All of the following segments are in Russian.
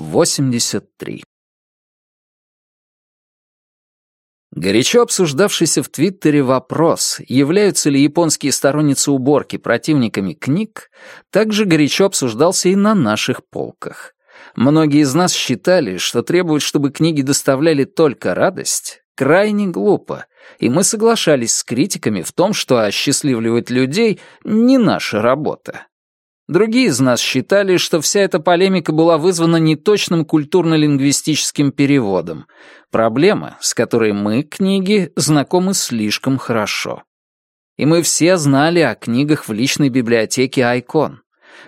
83. Горячо обсуждавшийся в Твиттере вопрос, являются ли японские сторонницы уборки противниками книг, также горячо обсуждался и на наших полках. Многие из нас считали, что требовать, чтобы книги доставляли только радость, крайне глупо, и мы соглашались с критиками в том, что осчастливливать людей — не наша работа. Другие из нас считали, что вся эта полемика была вызвана неточным культурно-лингвистическим переводом. Проблема, с которой мы, книги, знакомы слишком хорошо. И мы все знали о книгах в личной библиотеке Айкон.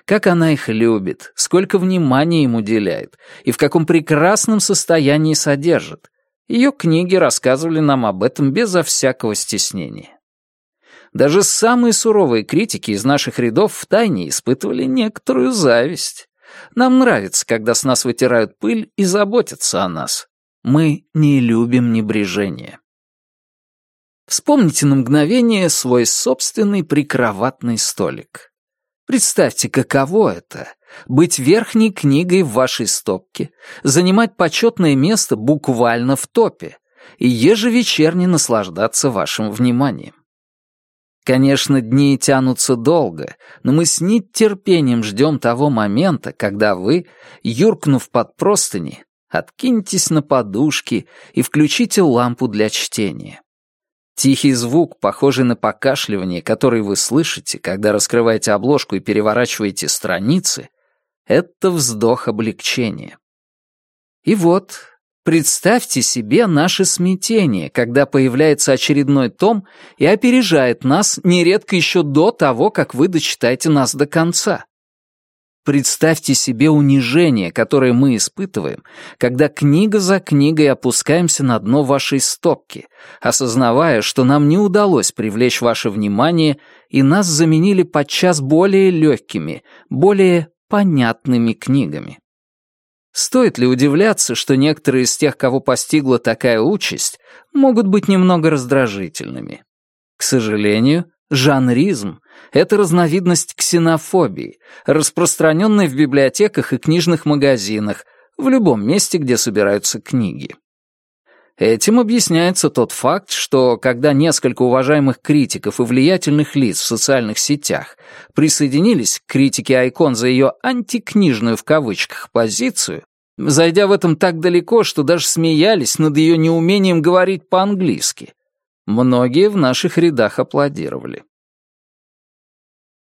Как она их любит, сколько внимания им уделяет, и в каком прекрасном состоянии содержит. Ее книги рассказывали нам об этом безо всякого стеснения. Даже самые суровые критики из наших рядов втайне испытывали некоторую зависть. Нам нравится, когда с нас вытирают пыль и заботятся о нас. Мы не любим небрежение. Вспомните на мгновение свой собственный прикроватный столик. Представьте, каково это — быть верхней книгой в вашей стопке, занимать почетное место буквально в топе и ежевечерне наслаждаться вашим вниманием. Конечно, дни тянутся долго, но мы с нетерпением ждем того момента, когда вы, юркнув под простыни, откинетесь на подушки и включите лампу для чтения. Тихий звук, похожий на покашливание, который вы слышите, когда раскрываете обложку и переворачиваете страницы, это вздох облегчения. И вот Представьте себе наше смятение, когда появляется очередной том и опережает нас нередко еще до того, как вы дочитаете нас до конца. Представьте себе унижение, которое мы испытываем, когда книга за книгой опускаемся на дно вашей стопки, осознавая, что нам не удалось привлечь ваше внимание, и нас заменили подчас более легкими, более понятными книгами. Стоит ли удивляться, что некоторые из тех, кого постигла такая участь, могут быть немного раздражительными? К сожалению, жанризм — это разновидность ксенофобии, распространенной в библиотеках и книжных магазинах, в любом месте, где собираются книги. Этим объясняется тот факт, что когда несколько уважаемых критиков и влиятельных лиц в социальных сетях присоединились к критике Айкон за ее «антикнижную» в кавычках позицию, зайдя в этом так далеко, что даже смеялись над ее неумением говорить по-английски, многие в наших рядах аплодировали.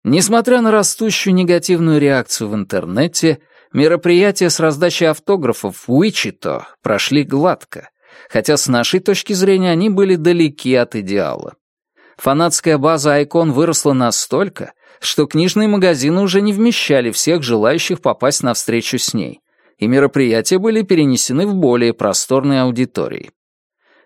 Несмотря на растущую негативную реакцию в интернете, мероприятия с раздачей автографов в Уичито прошли гладко — хотя с нашей точки зрения они были далеки от идеала. Фанатская база Айкон выросла настолько, что книжные магазины уже не вмещали всех желающих попасть на встречу с ней, и мероприятия были перенесены в более просторные аудитории.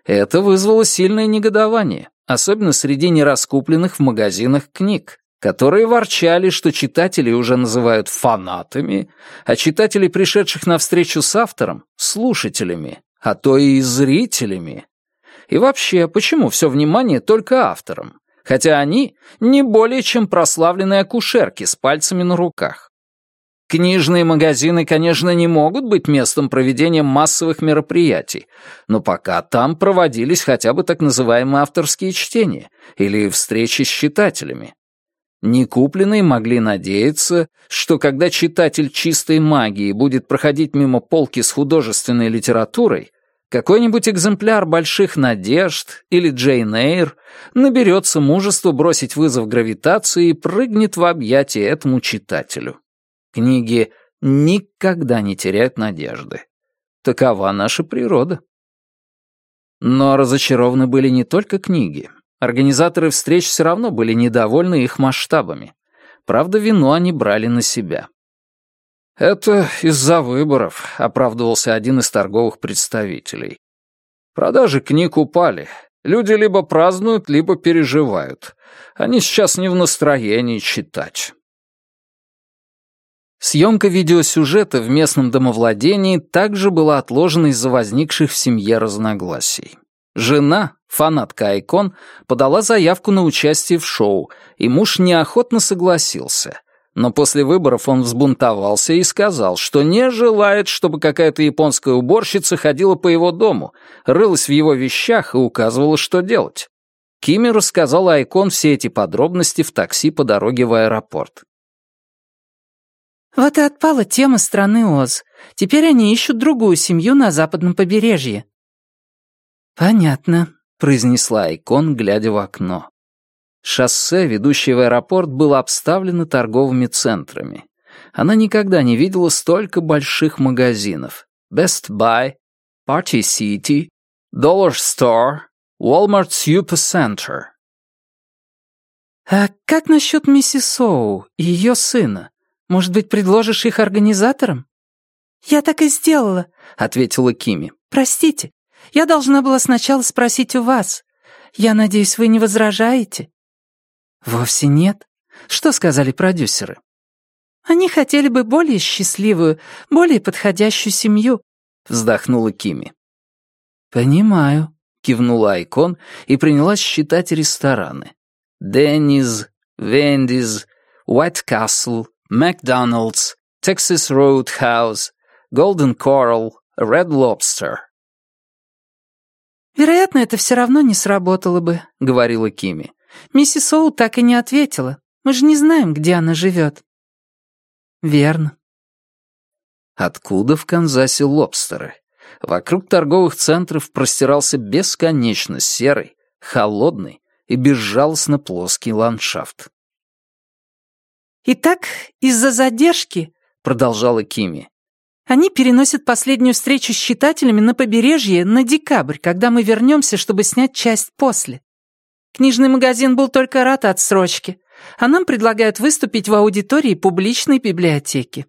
Это вызвало сильное негодование, особенно среди нераскупленных в магазинах книг, которые ворчали, что читатели уже называют фанатами, а читателей, пришедших на встречу с автором, слушателями, а то и зрителями. И вообще, почему все внимание только авторам? Хотя они не более чем прославленные акушерки с пальцами на руках. Книжные магазины, конечно, не могут быть местом проведения массовых мероприятий, но пока там проводились хотя бы так называемые авторские чтения или встречи с читателями. Некупленные могли надеяться, что когда читатель чистой магии будет проходить мимо полки с художественной литературой, какой-нибудь экземпляр «Больших надежд» или «Джейн Эйр» наберется мужества бросить вызов гравитации и прыгнет в объятия этому читателю. Книги никогда не теряют надежды. Такова наша природа. Но разочарованы были не только книги. Организаторы встреч все равно были недовольны их масштабами. Правда, вину они брали на себя. «Это из-за выборов», — оправдывался один из торговых представителей. «Продажи книг упали. Люди либо празднуют, либо переживают. Они сейчас не в настроении читать». Съемка видеосюжета в местном домовладении также была отложена из-за возникших в семье разногласий. Жена, фанатка Айкон, подала заявку на участие в шоу, и муж неохотно согласился. Но после выборов он взбунтовался и сказал, что не желает, чтобы какая-то японская уборщица ходила по его дому, рылась в его вещах и указывала, что делать. Кими рассказал Айкон все эти подробности в такси по дороге в аэропорт. Вот и отпала тема страны Оз. Теперь они ищут другую семью на западном побережье. Понятно, произнесла Айкон, глядя в окно. Шоссе, ведущее в аэропорт, было обставлено торговыми центрами. Она никогда не видела столько больших магазинов. Best Buy, Party City, Dollar Store, Walmart Supercenter. «А как насчет миссис Соу и ее сына? Может быть, предложишь их организаторам?» «Я так и сделала», — ответила Кими. «Простите, я должна была сначала спросить у вас. Я надеюсь, вы не возражаете?» «Вовсе нет. Что сказали продюсеры?» «Они хотели бы более счастливую, более подходящую семью», — вздохнула Кими. «Понимаю», — кивнула Айкон и принялась считать рестораны. «Денниз, Вендиз, Уайт Касл, Макдоналдс, Texas Roadhouse, Golden Coral, Red Lobster». «Вероятно, это все равно не сработало бы», — говорила Кими. Миссис Оу так и не ответила. Мы же не знаем, где она живет. Верно. Откуда в Канзасе лобстеры? Вокруг торговых центров простирался бесконечно серый, холодный и безжалостно плоский ландшафт. «Итак, из-за задержки», — продолжала Кими, «они переносят последнюю встречу с читателями на побережье на декабрь, когда мы вернемся, чтобы снять часть после. Книжный магазин был только рад отсрочке, а нам предлагают выступить в аудитории публичной библиотеки.